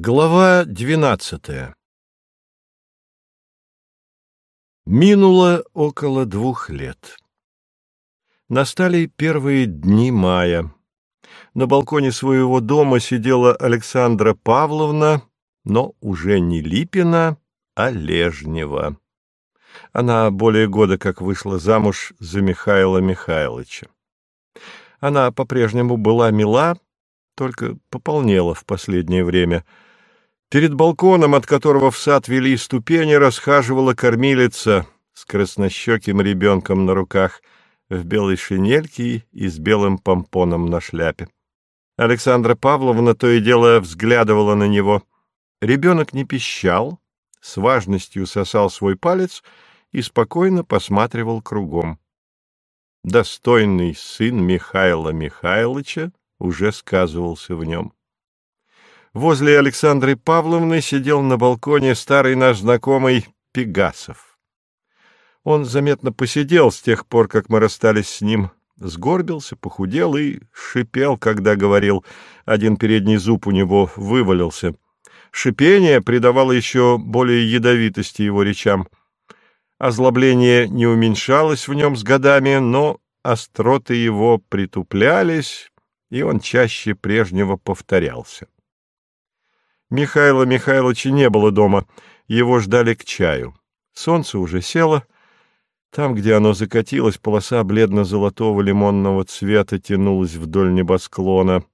Глава двенадцатая Минуло около двух лет. Настали первые дни мая. На балконе своего дома сидела Александра Павловна, но уже не Липина, а Лежнева. Она более года как вышла замуж за Михаила Михайловича. Она по-прежнему была мила, только пополнела в последнее время — Перед балконом, от которого в сад вели ступени, расхаживала кормилица с краснощеким ребенком на руках, в белой шинельке и с белым помпоном на шляпе. Александра Павловна то и дело взглядывала на него. Ребенок не пищал, с важностью сосал свой палец и спокойно посматривал кругом. Достойный сын Михаила Михайловича уже сказывался в нем. Возле Александры Павловны сидел на балконе старый наш знакомый Пегасов. Он заметно посидел с тех пор, как мы расстались с ним, сгорбился, похудел и шипел, когда говорил. Один передний зуб у него вывалился. Шипение придавало еще более ядовитости его речам. Озлобление не уменьшалось в нем с годами, но остроты его притуплялись, и он чаще прежнего повторялся. Михаила Михайловича не было дома, его ждали к чаю. Солнце уже село. Там, где оно закатилось, полоса бледно-золотого лимонного цвета тянулась вдоль небосклона.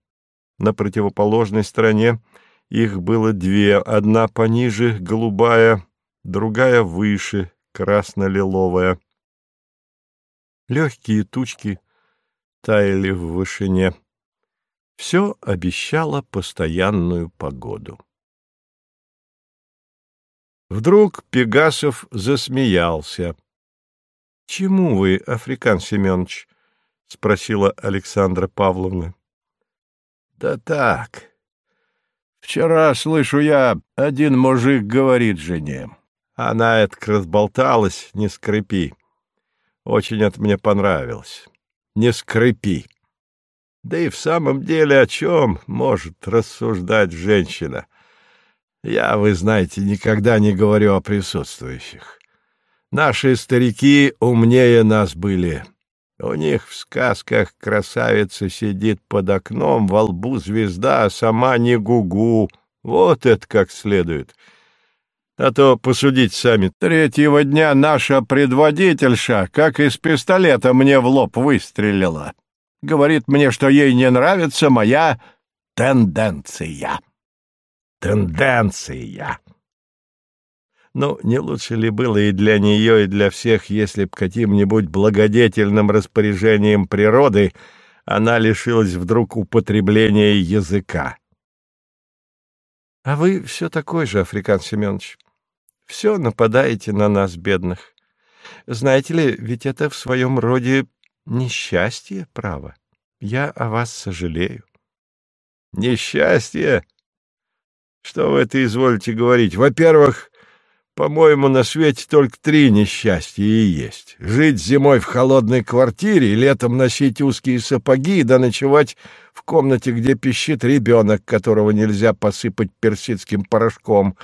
На противоположной стороне их было две, одна пониже, голубая, другая выше, красно-лиловая. Легкие тучки таяли в вышине. Все обещало постоянную погоду. Вдруг Пегасов засмеялся. — Чему вы, Африкан Семенович? — спросила Александра Павловна. — Да так. Вчера, слышу я, один мужик говорит жене. Она это разболталась, не скрипи. Очень это мне понравилось. Не скрипи. Да и в самом деле о чем может рассуждать женщина? Я, вы знаете, никогда не говорю о присутствующих. Наши старики умнее нас были. У них в сказках красавица сидит под окном, во лбу звезда, а сама не гугу. Вот это как следует. А то посудите сами. Третьего дня наша предводительша, как из пистолета, мне в лоб выстрелила говорит мне, что ей не нравится моя тенденция. Тенденция. Ну, не лучше ли было и для нее, и для всех, если б каким-нибудь благодетельным распоряжением природы она лишилась вдруг употребления языка? А вы все такой же, Африкан Семенович. Все нападаете на нас, бедных. Знаете ли, ведь это в своем роде Несчастье, право. Я о вас сожалею. Несчастье? Что вы это изволите говорить? Во-первых, по-моему, на свете только три несчастья и есть. Жить зимой в холодной квартире, летом носить узкие сапоги, да ночевать в комнате, где пищит ребенок, которого нельзя посыпать персидским порошком.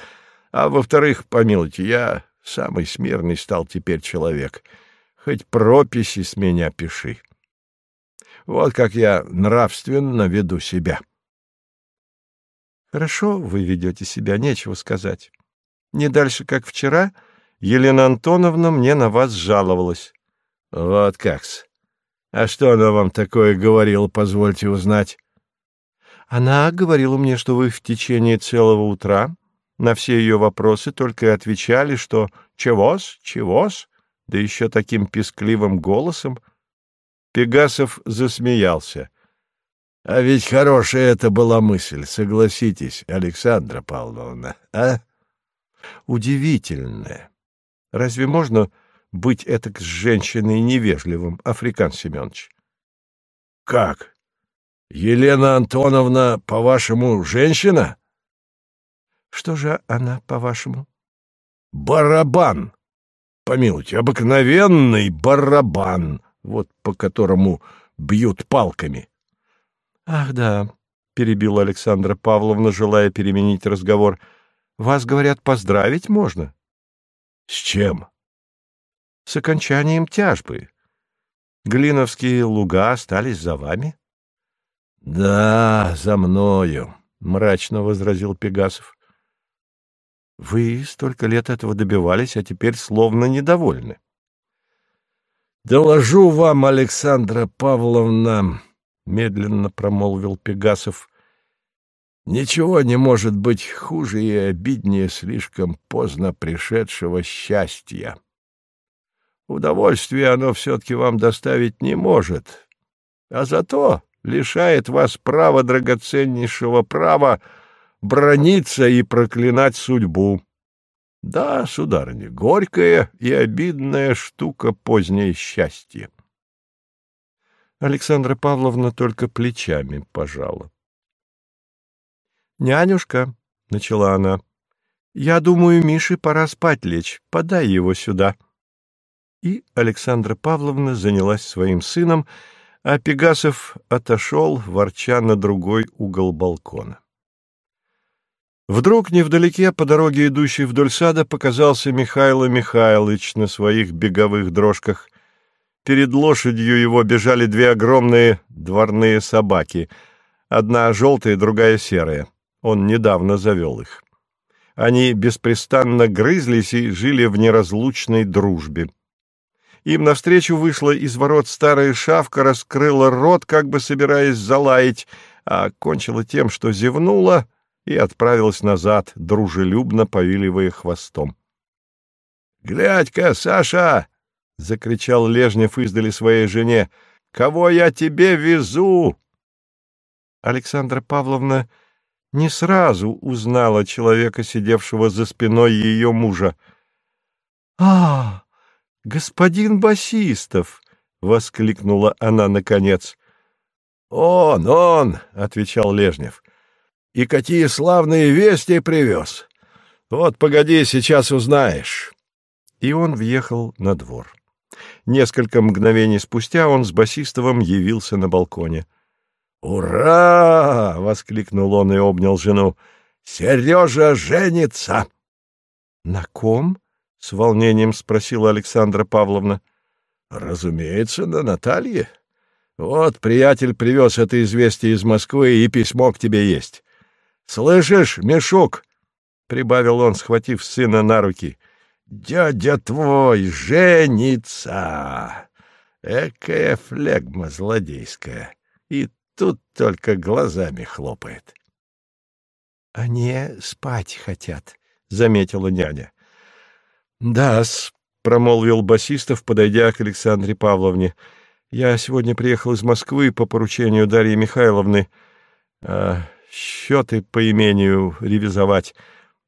А во-вторых, помилуйте, я самый смирный стал теперь человек — хоть прописи с меня пиши. Вот как я нравственно веду себя. Хорошо вы ведете себя, нечего сказать. Не дальше, как вчера, Елена Антоновна мне на вас жаловалась. Вот как-с. А что она вам такое говорила, позвольте узнать? Она говорила мне, что вы в течение целого утра на все ее вопросы только отвечали, что «чего-с, чего-с», да еще таким пескливым голосом. Пегасов засмеялся. — А ведь хорошая это была мысль, согласитесь, Александра Павловна, а? — Удивительная. Разве можно быть этак с женщиной невежливым, Африкан Семенович? — Как? Елена Антоновна, по-вашему, женщина? — Что же она, по-вашему? — Барабан! Помилуйте, обыкновенный барабан, вот по которому бьют палками. — Ах, да, перебила Александра Павловна, желая переменить разговор. Вас, говорят, поздравить можно? С чем? С окончанием тяжбы. Глиновские луга остались за вами? Да, за мною, мрачно возразил Пегасов. Вы столько лет этого добивались, а теперь словно недовольны. Доложу вам, Александра Павловна, медленно промолвил Пегасов. Ничего не может быть хуже и обиднее слишком поздно пришедшего счастья. Удовольствие оно все-таки вам доставить не может, а зато лишает вас права драгоценнейшего права брониться и проклинать судьбу. Да, сударыня, горькая и обидная штука позднее счастье. Александра Павловна только плечами пожала. «Нянюшка», — начала она, — «я думаю, Мише пора спать лечь. Подай его сюда». И Александра Павловна занялась своим сыном, а Пегасов отошел, ворча на другой угол балкона. Вдруг невдалеке, по дороге, идущей вдоль сада, показался Михайло Михайлович на своих беговых дрожках. Перед лошадью его бежали две огромные дворные собаки, одна желтая, другая серая. Он недавно завел их. Они беспрестанно грызлись и жили в неразлучной дружбе. Им навстречу вышла из ворот старая шавка, раскрыла рот, как бы собираясь залаять, а кончила тем, что зевнула и отправилась назад, дружелюбно повиливая хвостом. — Глядь-ка, Саша! — закричал Лежнев издали своей жене. — Кого я тебе везу? Александра Павловна не сразу узнала человека, сидевшего за спиной ее мужа. — А, господин Басистов! — воскликнула она наконец. — Он, он! — отвечал Лежнев. — И какие славные вести привез! Вот, погоди, сейчас узнаешь. И он въехал на двор. Несколько мгновений спустя он с Басистовым явился на балконе. «Ура!» — воскликнул он и обнял жену. «Сережа женится!» «На ком?» — с волнением спросила Александра Павловна. «Разумеется, на Наталье. Вот приятель привез это известие из Москвы, и письмо к тебе есть. Слышишь, Мешок?» — прибавил он, схватив сына на руки. «Дядя твой женится!» Экая флегма злодейская. И тут только глазами хлопает. — Они спать хотят, — заметила няня. Да-с, промолвил Басистов, подойдя к Александре Павловне. Я сегодня приехал из Москвы по поручению Дарьи Михайловны а, счеты по имению ревизовать,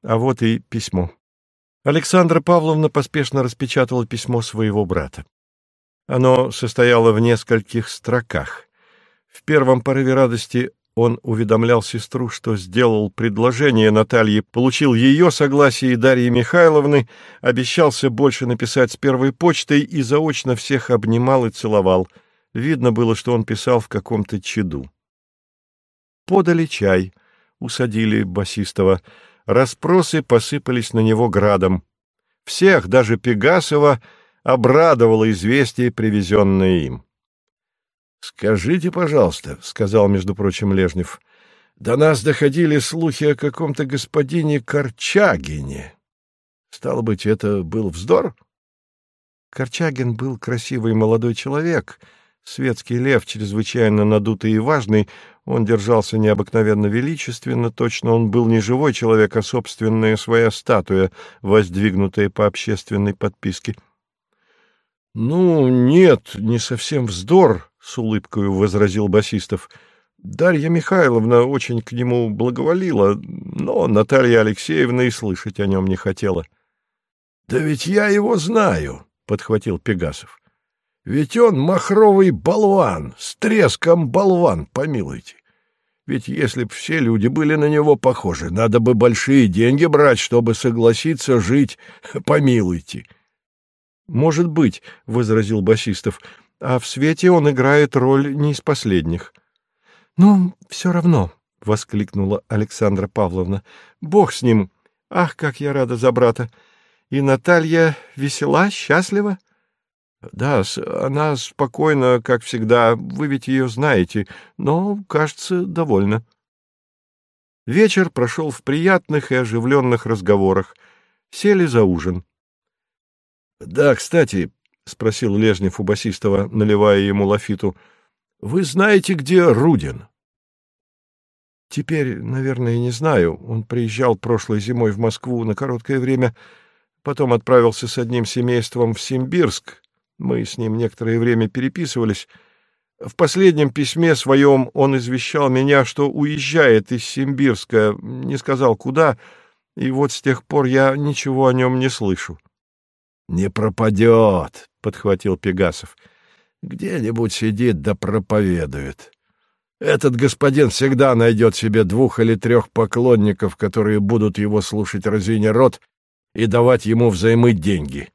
а вот и письмо. Александра Павловна поспешно распечатала письмо своего брата. Оно состояло в нескольких строках. В первом порыве радости он уведомлял сестру, что сделал предложение Наталье, получил ее согласие Дарьи Михайловны, обещался больше написать с первой почтой и заочно всех обнимал и целовал. Видно было, что он писал в каком-то чаду. Подали чай, усадили Басистова. Распросы посыпались на него градом. Всех, даже Пегасова, обрадовало известие, привезенное им. Скажите, пожалуйста, — сказал, между прочим, Лежнев, — до нас доходили слухи о каком-то господине Корчагине. Стало быть, это был вздор? Корчагин был красивый молодой человек, светский лев, чрезвычайно надутый и важный, он держался необыкновенно величественно, точно он был не живой человек, а собственная своя статуя, воздвигнутая по общественной подписке. — Ну, нет, не совсем вздор, — с улыбкой возразил Басистов. Дарья Михайловна очень к нему благоволила, но Наталья Алексеевна и слышать о нем не хотела. — Да ведь я его знаю, — подхватил Пегасов. — Ведь он махровый болван, с треском болван, помилуйте. Ведь если б все люди были на него похожи, надо бы большие деньги брать, чтобы согласиться жить, помилуйте. — Может быть, — возразил Басистов, а в свете он играет роль не из последних. — Ну, все равно, — воскликнула Александра Павловна. — Бог с ним! Ах, как я рада за брата! И Наталья весела, счастлива? — Да, она спокойна, как всегда, вы ведь ее знаете, но, кажется, довольна. Вечер прошел в приятных и оживленных разговорах. Сели за ужин. — Да, кстати, — спросил Лежнев у Басистова, наливая ему лафиту, — вы знаете, где Рудин? — Теперь, наверное, не знаю. Он приезжал прошлой зимой в Москву на короткое время, потом отправился с одним семейством в Симбирск. Мы с ним некоторое время переписывались. В последнем письме своем он извещал меня, что уезжает из Симбирска, не сказал куда, и вот с тех пор я ничего о нем не слышу. — Не пропадет, — подхватил Пегасов. — Где-нибудь сидит да проповедует. Этот господин всегда найдет себе двух или трех поклонников, которые будут его слушать разине рот и давать ему взаймы деньги.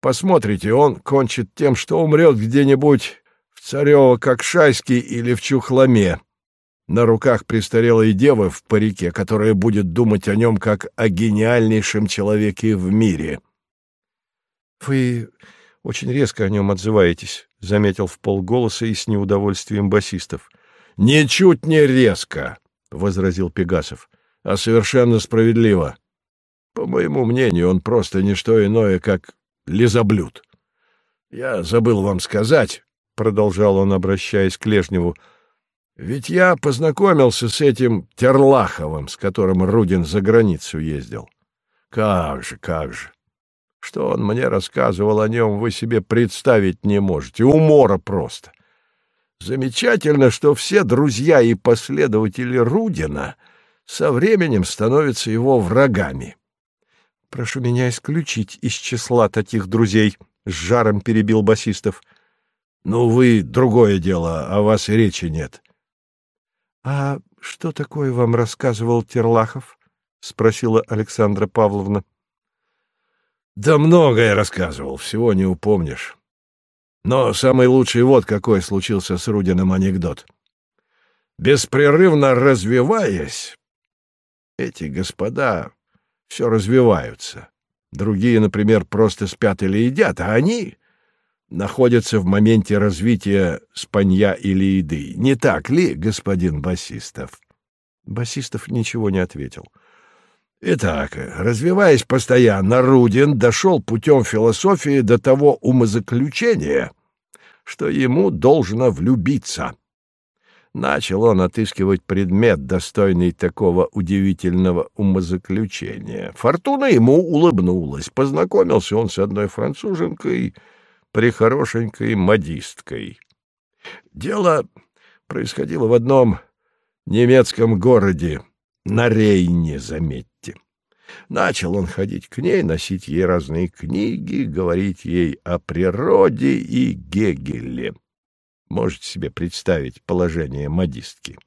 Посмотрите, он кончит тем, что умрет где-нибудь в Царево-Кокшайске или в Чухломе, на руках престарелой девы в парике, которая будет думать о нем как о гениальнейшем человеке в мире. — Вы очень резко о нем отзываетесь, — заметил в полголоса и с неудовольствием басистов. Ничуть не резко, — возразил Пегасов, — а совершенно справедливо. По моему мнению, он просто не что иное, как лизоблюд. Я забыл вам сказать, — продолжал он, обращаясь к Лежневу, — ведь я познакомился с этим Терлаховым, с которым Рудин за границу ездил. Как же, как же! Что он мне рассказывал о нем, вы себе представить не можете. Умора просто. Замечательно, что все друзья и последователи Рудина со временем становятся его врагами. — Прошу меня исключить из числа таких друзей, — с жаром перебил басистов. — Ну, вы — другое дело, о вас речи нет. — А что такое вам рассказывал Терлахов? — спросила Александра Павловна. — Да многое рассказывал, всего не упомнишь. Но самый лучший вот какой случился с Рудиным анекдот. Беспрерывно развиваясь, эти господа все развиваются. Другие, например, просто спят или едят, а они находятся в моменте развития спанья или еды. Не так ли, господин Басистов? Басистов ничего не ответил. Итак, развиваясь постоянно, Рудин дошел путем философии до того умозаключения, что ему должно влюбиться. Начал он отыскивать предмет, достойный такого удивительного умозаключения. Фортуна ему улыбнулась. Познакомился он с одной француженкой, прихорошенькой модисткой. Дело происходило в одном немецком городе, на Рейне, заметьте. Начал он ходить к ней, носить ей разные книги, говорить ей о природе и Гегеле. Можете себе представить положение модистки.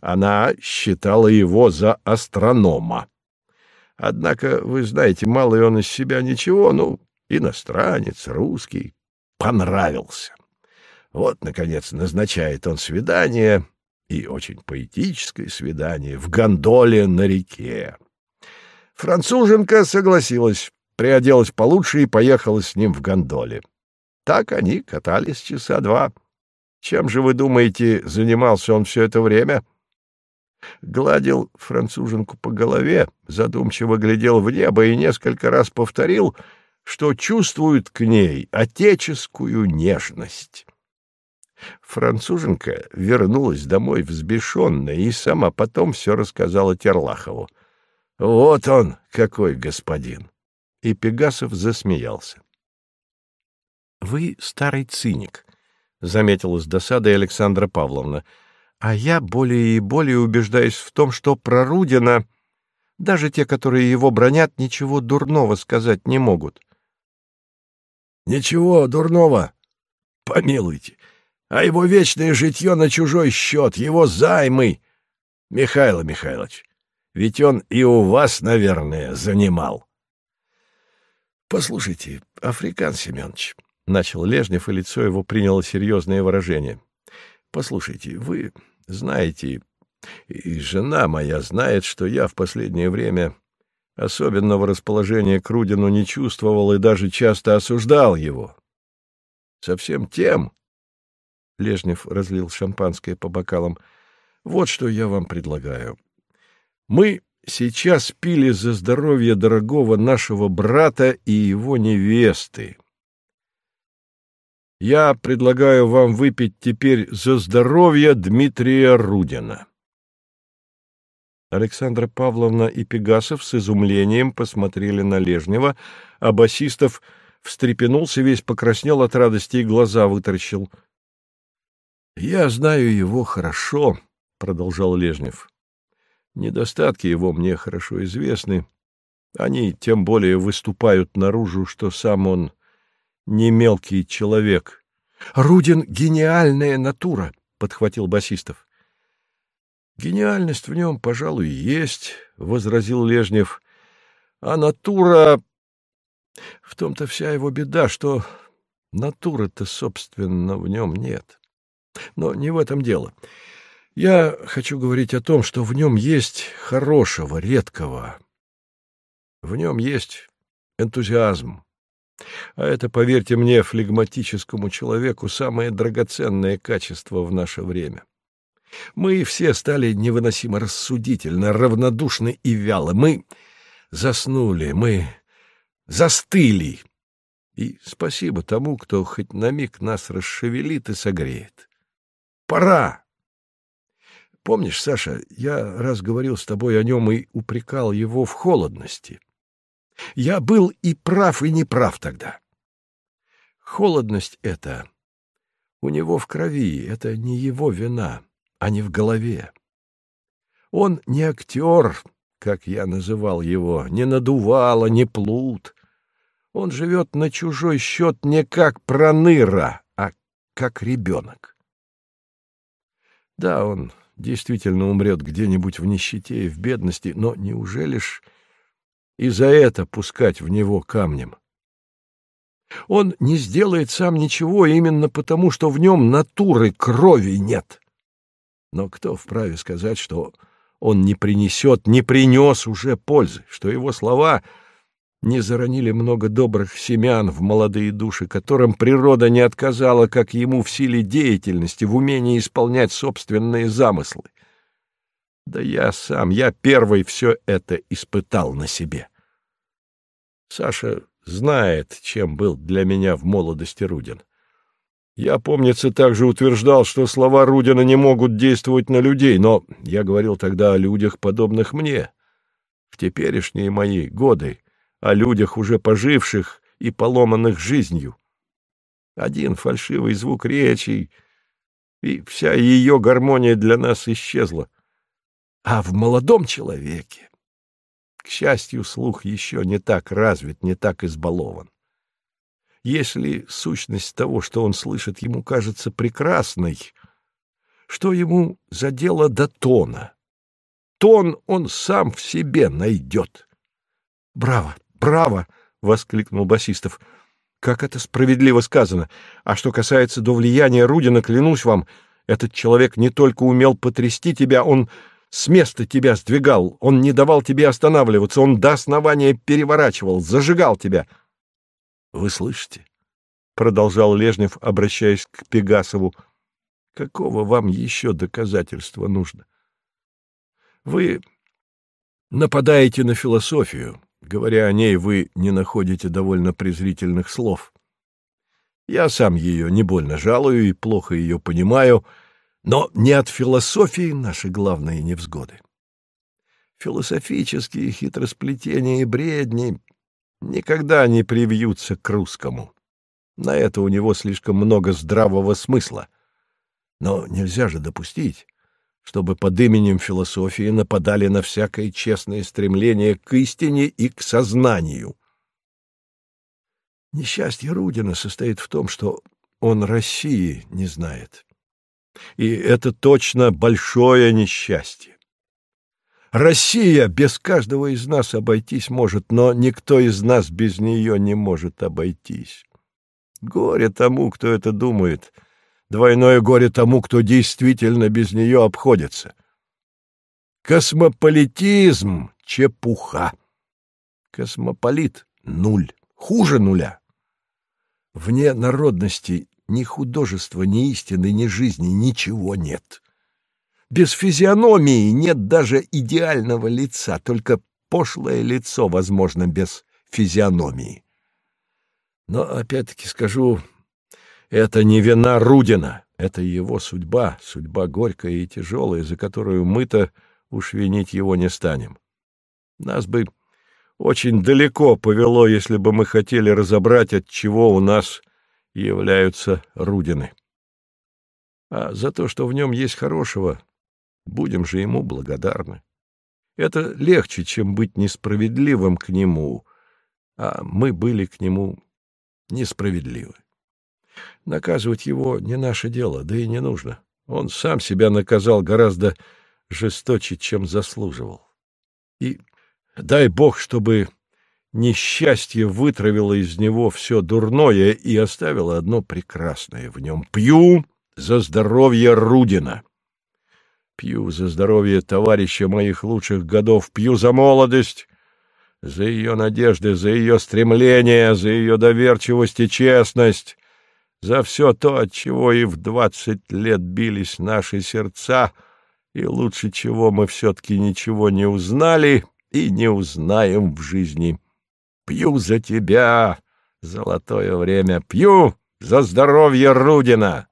Она считала его за астронома. Однако, вы знаете, малый он из себя ничего, ну, иностранец, русский, понравился. Вот, наконец, назначает он свидание, и очень поэтическое свидание, в гондоле на реке. Француженка согласилась, приоделась получше и поехала с ним в гондоле. Так они катались часа два. Чем же, вы думаете, занимался он все это время? Гладил француженку по голове, задумчиво глядел в небо и несколько раз повторил, что чувствует к ней отеческую нежность. Француженка вернулась домой взбешенная и сама потом все рассказала Терлахову. Вот он, какой господин! И Пегасов засмеялся. — Вы старый циник, — заметила с досадой Александра Павловна, — а я более и более убеждаюсь в том, что про Рудина даже те, которые его бронят, ничего дурного сказать не могут. — Ничего дурного? Помилуйте. А его вечное житье на чужой счет, его займы. Михайло Михайлович, ведь он и у вас, наверное, занимал. — Послушайте, Африкан Семенович, — начал Лежнев, и лицо его приняло серьезное выражение. — Послушайте, вы знаете, И жена моя знает, что я в последнее время особенного расположения к Рудину не чувствовал и даже часто осуждал его. Совсем тем, — Лежнев разлил шампанское по бокалам, — вот что я вам предлагаю. Мы сейчас пили за здоровье дорогого нашего брата и его невесты. Я предлагаю вам выпить теперь за здоровье Дмитрия Рудина. Александра Павловна и Пегасов с изумлением посмотрели на Лежнева, а Басистов встрепенулся, весь покраснел от радости и глаза вытаращил. — Я знаю его хорошо, — продолжал Лежнев. Недостатки его мне хорошо известны. Они тем более выступают наружу, что сам он не мелкий человек. — Рудин — гениальная натура, — подхватил Басистов. — Гениальность в нем, пожалуй, есть, — возразил Лежнев. — А натура... В том-то вся его беда, что натуры-то, собственно, в нем нет. Но не в этом дело. — я хочу говорить о том, что в нем есть хорошего, редкого. В нем есть энтузиазм. А это, поверьте мне, флегматическому человеку самое драгоценное качество в наше время. Мы все стали невыносимо рассудительно, равнодушны и вялы. Мы заснули, мы застыли. И спасибо тому, кто хоть на миг нас расшевелит и согреет. Пора! Помнишь, Саша, я раз говорил с тобой о нем и упрекал его в холодности. Я был и прав, и не прав тогда. Холодность эта у него в крови, это не его вина, а не в голове. Он не актер, как я называл его, не надувало, не плут. Он живет на чужой счет не как проныра, а как ребенок. Да, он действительно умрет где-нибудь в нищете и в бедности, но неужели ж и за это пускать в него камнем? Он не сделает сам ничего именно потому, что в нем натуры крови нет. Но кто вправе сказать, что он не принесет, не принес уже пользы, что его слова не заронили много добрых семян в молодые души, которым природа не отказала, как ему в силе деятельности, в умении исполнять собственные замыслы. Да я сам, я первый все это испытал на себе. Саша знает, чем был для меня в молодости Рудин. Я, помнится, также утверждал, что слова Рудина не могут действовать на людей, но я говорил тогда о людях, подобных мне. В теперешние мои годы о людях, уже поживших и поломанных жизнью. Один фальшивый звук речи, и вся ее гармония для нас исчезла. А в молодом человеке, к счастью, слух еще не так развит, не так избалован. Если сущность того, что он слышит, ему кажется прекрасной, что ему за дело до тона? Тон он сам в себе найдет. Браво! право! — воскликнул Басистов. — Как это справедливо сказано! А что касается до влияния Рудина, клянусь вам, этот человек не только умел потрясти тебя, он с места тебя сдвигал, он не давал тебе останавливаться, он до основания переворачивал, зажигал тебя. — Вы слышите? — продолжал Лежнев, обращаясь к Пегасову. — Какого вам еще доказательства нужно? Вы нападаете на философию, Говоря о ней, вы не находите довольно презрительных слов. Я сам ее не больно жалую и плохо ее понимаю, но не от философии наши главные невзгоды. Философические хитросплетения и бредни никогда не привьются к русскому. На это у него слишком много здравого смысла. Но нельзя же допустить, чтобы под именем философии нападали на всякое честное стремление к истине и к сознанию. Несчастье Рудина состоит в том, что он России не знает. И это точно большое несчастье. Россия без каждого из нас обойтись может, но никто из нас без нее не может обойтись. Горе тому, кто это думает — Двойное горе тому, кто действительно без нее обходится. Космополитизм — чепуха. Космополит — нуль, хуже нуля. Вне народности ни художества, ни истины, ни жизни ничего нет. Без физиономии нет даже идеального лица, только пошлое лицо возможно без физиономии. Но, опять-таки скажу, это не вина Рудина, это его судьба, судьба горькая и тяжелая, за которую мы-то уж винить его не станем. Нас бы очень далеко повело, если бы мы хотели разобрать, от чего у нас являются Рудины. А за то, что в нем есть хорошего, будем же ему благодарны. Это легче, чем быть несправедливым к нему, а мы были к нему несправедливы. Наказывать его не наше дело, да и не нужно. Он сам себя наказал гораздо жесточе, чем заслуживал. И дай бог, чтобы несчастье вытравило из него все дурное и оставило одно прекрасное в нем. Пью за здоровье Рудина. Пью за здоровье товарища моих лучших годов, пью за молодость, за ее надежды, за ее стремление, за ее доверчивость и честность, за все то, от чего и в двадцать лет бились наши сердца, и лучше чего мы все-таки ничего не узнали и не узнаем в жизни. Пью за тебя, золотое время, пью за здоровье Рудина!»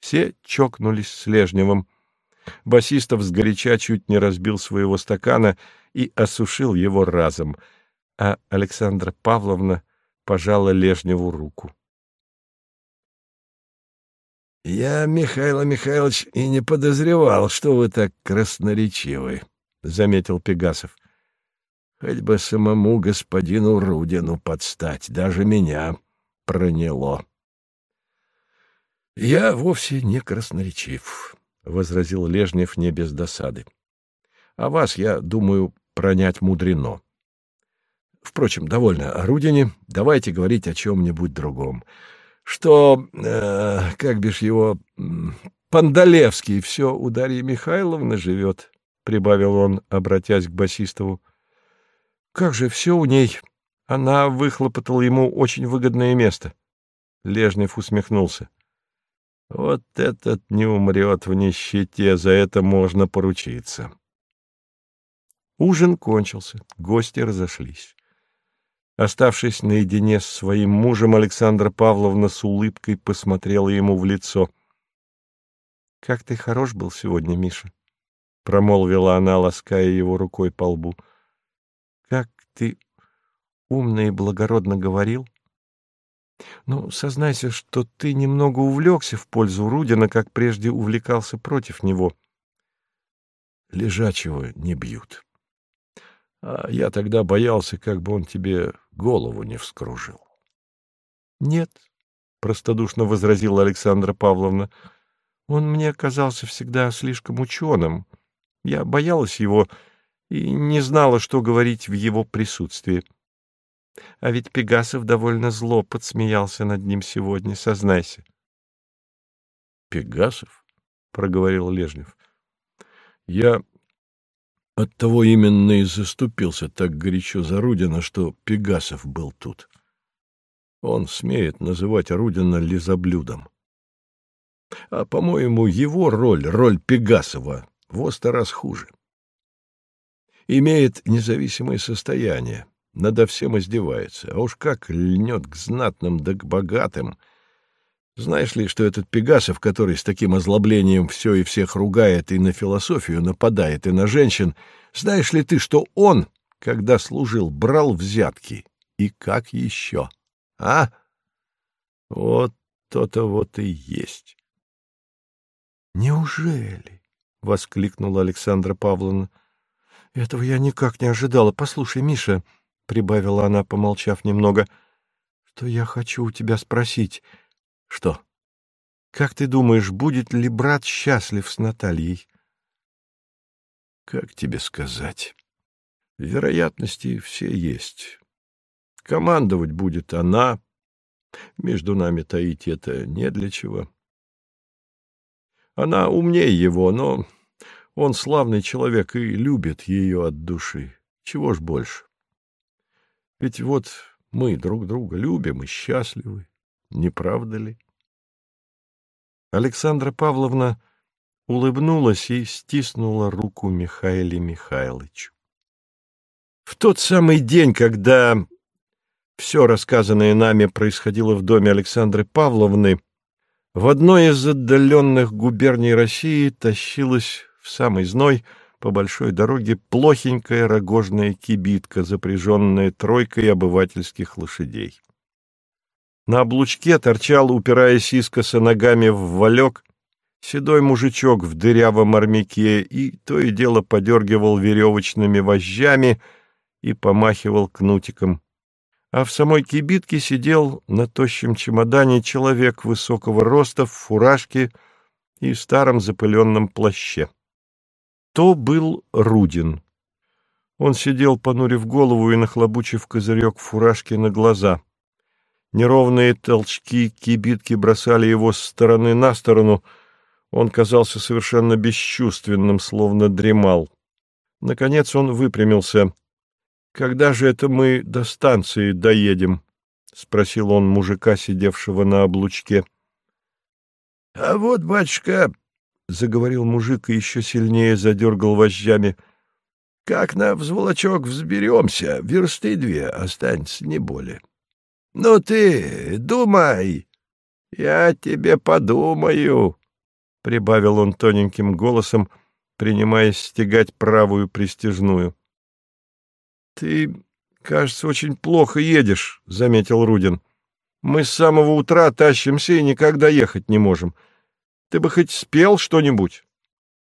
Все чокнулись с Лежневым. Басистов сгоряча чуть не разбил своего стакана и осушил его разом, а Александра Павловна пожала Лежневу руку. — Я, Михаил Михайлович, и не подозревал, что вы так красноречивы, — заметил Пегасов. — Хоть бы самому господину Рудину подстать, даже меня проняло. — Я вовсе не красноречив, — возразил Лежнев не без досады. — А вас, я думаю, пронять мудрено. Впрочем, довольно о Рудине, давайте говорить о чем-нибудь другом. Что, э, как бишь его, Пандалевский все у Дарьи Михайловны живет, — прибавил он, обратясь к Басистову. — Как же все у ней? Она выхлопотала ему очень выгодное место. Лежнев усмехнулся. — вот этот не умрет в нищете, за это можно поручиться. Ужин кончился, гости разошлись. Оставшись наедине с своим мужем, Александра Павловна с улыбкой посмотрела ему в лицо. — Как ты хорош был сегодня, Миша! — промолвила она, лаская его рукой по лбу. — ты умно и благородно говорил! — ну, сознайся, что ты немного увлекся в пользу Рудина, как прежде увлекался против него. Лежачего не бьют. А я тогда боялся, как бы он тебе голову не вскружил. — Нет, — простодушно возразила Александра Павловна, — он мне казался всегда слишком ученым. Я боялась его и не знала, что говорить в его присутствии. — а ведь Пегасов довольно зло подсмеялся над ним сегодня, сознайся. — Пегасов? — проговорил Лежнев. — Я оттого именно и заступился так горячо за Рудина, что Пегасов был тут. Он смеет называть Рудина лизоблюдом. А, по-моему, его роль, роль Пегасова, в раз хуже. Имеет независимое состояние, надо всем издевается, а уж как льнет к знатным да к богатым. Знаешь ли, что этот Пегасов, который с таким озлоблением все и всех ругает и на философию нападает, и на женщин, знаешь ли ты, что он, когда служил, брал взятки? И как еще? А? Вот то-то вот и есть. «Неужели?» — воскликнула Александра Павловна. «Этого я никак не ожидала. Послушай, Миша...» прибавила она, помолчав немного, — что я хочу у тебя спросить. — Что? — Как ты думаешь, будет ли брат счастлив с Натальей? — Как тебе сказать? Вероятности все есть. Командовать будет она. Между нами таить это не для чего. Она умнее его, но Он славный человек и любит ее от души. Чего ж больше? Ведь вот мы друг друга любим и счастливы, не правда ли? Александра Павловна улыбнулась и стиснула руку Михаиле Михайловичу. В тот самый день, когда все рассказанное нами происходило в доме Александры Павловны, в одной из отдаленных губерний России тащилась в самый зной по большой дороге плохенькая рогожная кибитка, запряженная тройкой обывательских лошадей. На облучке торчал, упираясь искоса ногами в валек, седой мужичок в дырявом армяке и то и дело подергивал веревочными вожжами и помахивал кнутиком. А в самой кибитке сидел на тощем чемодане человек высокого роста в фуражке и старом запыленном плаще. То был Рудин. Он сидел, понурив голову и нахлобучив козырек фуражки на глаза. Неровные толчки кибитки бросали его с стороны на сторону. Он казался совершенно бесчувственным, словно дремал. Наконец он выпрямился. — Когда же это мы до станции доедем? — спросил он мужика, сидевшего на облучке. — А вот, батюшка, — заговорил мужик и еще сильнее задергал вожжами, — как на взволочок взберемся, версты две останется, не более. — Ну ты, думай, я тебе подумаю, — прибавил он тоненьким голосом, принимаясь стегать правую пристежную. — Ты, кажется, очень плохо едешь, — заметил Рудин. — Мы с самого утра тащимся и никогда ехать не можем. — ты бы хоть спел что-нибудь?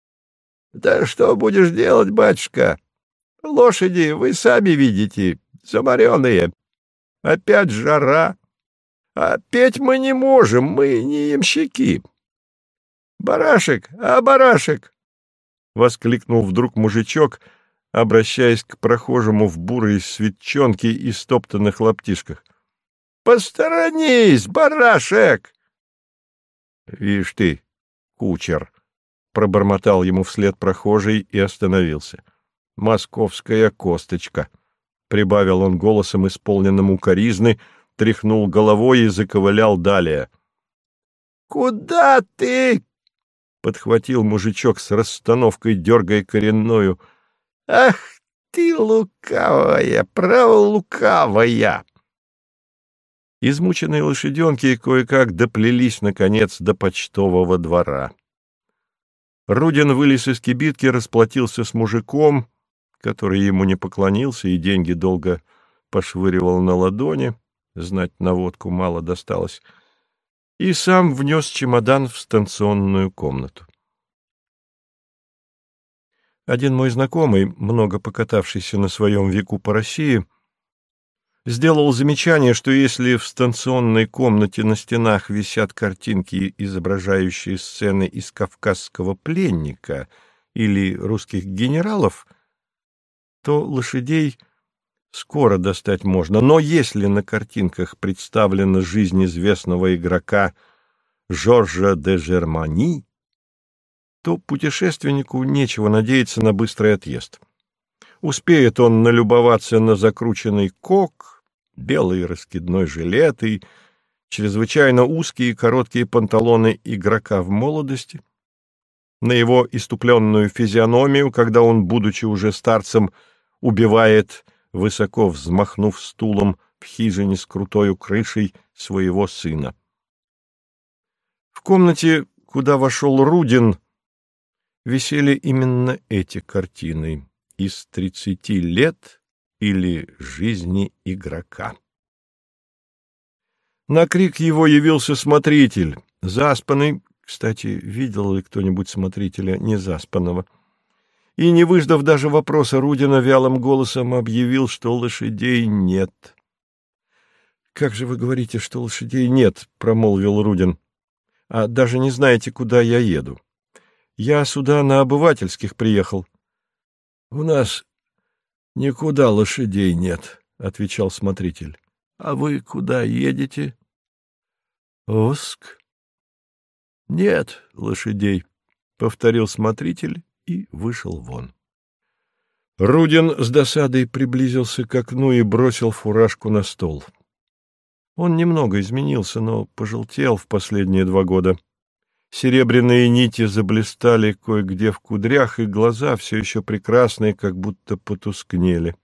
— Да что будешь делать, батюшка? Лошади, вы сами видите, заморенные. Опять жара. А петь мы не можем, мы не ямщики. — Барашек, а барашек! — воскликнул вдруг мужичок, обращаясь к прохожему в бурой светчонке и стоптанных лаптишках. — Посторонись, барашек! — Вишь ты, кучер, — пробормотал ему вслед прохожий и остановился. — Московская косточка, — прибавил он голосом, исполненным укоризны, тряхнул головой и заковылял далее. — Куда ты? — подхватил мужичок с расстановкой, дергая коренную. — Ах ты лукавая, право лукавая! Измученные лошаденки кое-как доплелись, наконец, до почтового двора. Рудин вылез из кибитки, расплатился с мужиком, который ему не поклонился и деньги долго пошвыривал на ладони, знать на водку мало досталось, и сам внес чемодан в станционную комнату. Один мой знакомый, много покатавшийся на своем веку по России, — сделал замечание, что если в станционной комнате на стенах висят картинки, изображающие сцены из «Кавказского пленника» или «Русских генералов», то лошадей скоро достать можно. Но если на картинках представлена жизнь известного игрока Жоржа де Жермани, то путешественнику нечего надеяться на быстрый отъезд. Успеет он налюбоваться на закрученный кок, белый раскидной жилет и чрезвычайно узкие короткие панталоны игрока в молодости, на его иступленную физиономию, когда он, будучи уже старцем, убивает, высоко взмахнув стулом в хижине с крутою крышей своего сына. В комнате, куда вошел Рудин, висели именно эти картины из тридцати лет или жизни игрока. На крик его явился смотритель, заспанный, кстати, видел ли кто-нибудь смотрителя незаспанного, и, не выждав даже вопроса, Рудина вялым голосом объявил, что лошадей нет. — Как же вы говорите, что лошадей нет? — промолвил Рудин. — А даже не знаете, куда я еду. Я сюда на обывательских приехал. — У нас — Никуда лошадей нет, — отвечал смотритель. — А вы куда едете? — Оск. — Нет лошадей, — повторил смотритель и вышел вон. Рудин с досадой приблизился к окну и бросил фуражку на стол. Он немного изменился, но пожелтел в последние два года. Серебряные нити заблистали кое-где в кудрях, и глаза все еще прекрасные, как будто потускнели.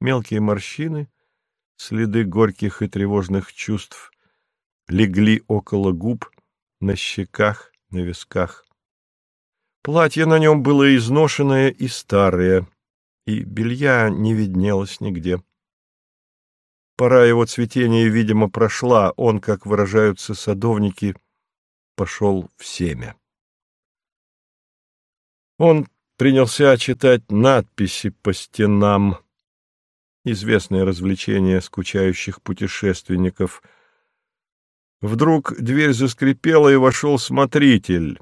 Мелкие морщины, следы горьких и тревожных чувств, легли около губ, на щеках, на висках. Платье на нем было изношенное и старое, и белья не виднелось нигде. Пора его цветения, видимо, прошла, он, как выражаются садовники, — пошел в семя. Он принялся читать надписи по стенам, известное развлечение скучающих путешественников. Вдруг дверь заскрипела, и вошел смотритель.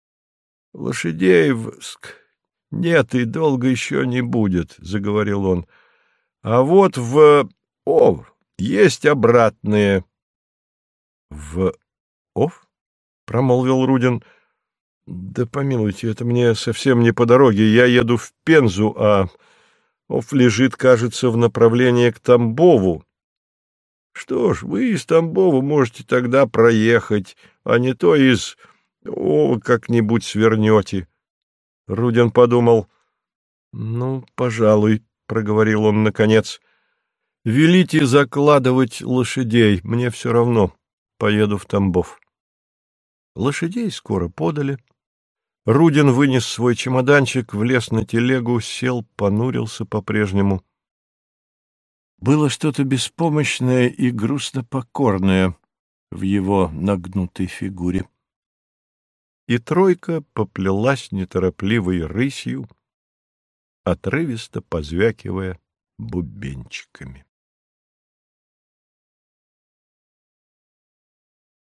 — Лошадеевск нет и долго еще не будет, — заговорил он. — А вот в... О, есть обратные. — В Ов? — промолвил Рудин. — Да помилуйте, это мне совсем не по дороге. Я еду в Пензу, а Оф лежит, кажется, в направлении к Тамбову. — Что ж, вы из Тамбова можете тогда проехать, а не то из... О, как-нибудь свернете. Рудин подумал. — Ну, пожалуй, — проговорил он наконец. — Велите закладывать лошадей, мне все равно. Поеду в Тамбов. Лошадей скоро подали. Рудин вынес свой чемоданчик, влез на телегу, сел, понурился по-прежнему. Было что-то беспомощное и грустно покорное в его нагнутой фигуре. И тройка поплелась неторопливой рысью, отрывисто позвякивая бубенчиками.